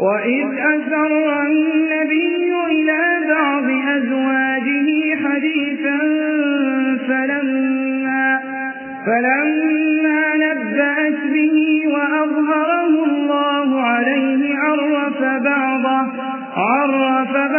وإذ أسر النبي إلى بعض أزواجه حديثا فلما, فلما نبأت به وأظهره الله عليه عرف بعضه, عرف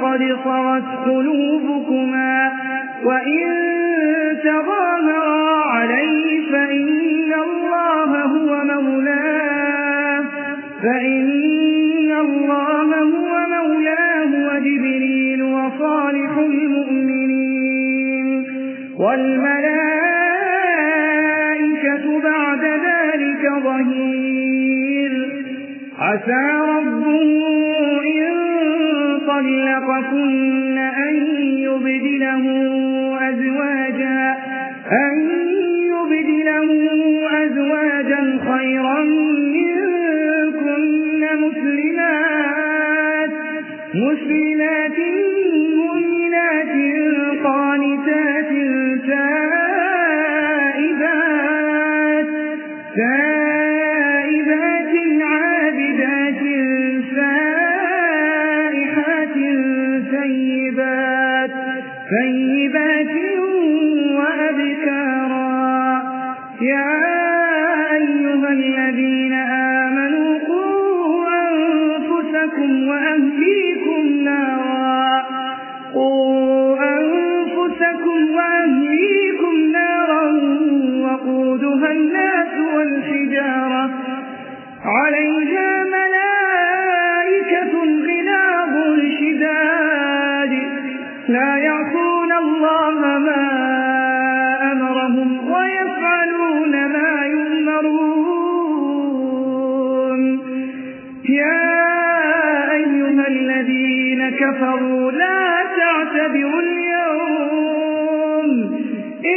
فقد صرت قلوبكما وإن تظاهرا عليه فإن الله هو مولاه فإن الله هو مولاه وجبريل وصالح المؤمنين والملائكة بعد ذلك ظهير. عسى ربه طلقكن أن يبدله أزواجا أن يبدله أزواجا خيرا منكن مسلمات مسلمات ثيبات وأبكارا. يا أيها الذين آمنوا قوا أنفسكم وأهليكم نارا. قوا أنفسكم وأهليكم نارا وقودها الناس والحجارة. عليها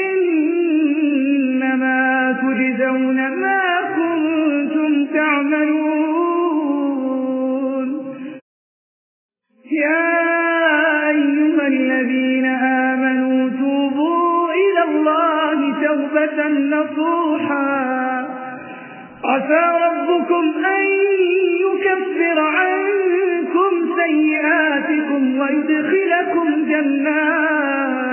إنما تجزون ما كنتم تعملون. يا أيها الذين آمنوا توبوا إلى الله توبة نصوحا. عسى ربكم أن يكفر عنكم سيئاتكم ويدخلكم جنات.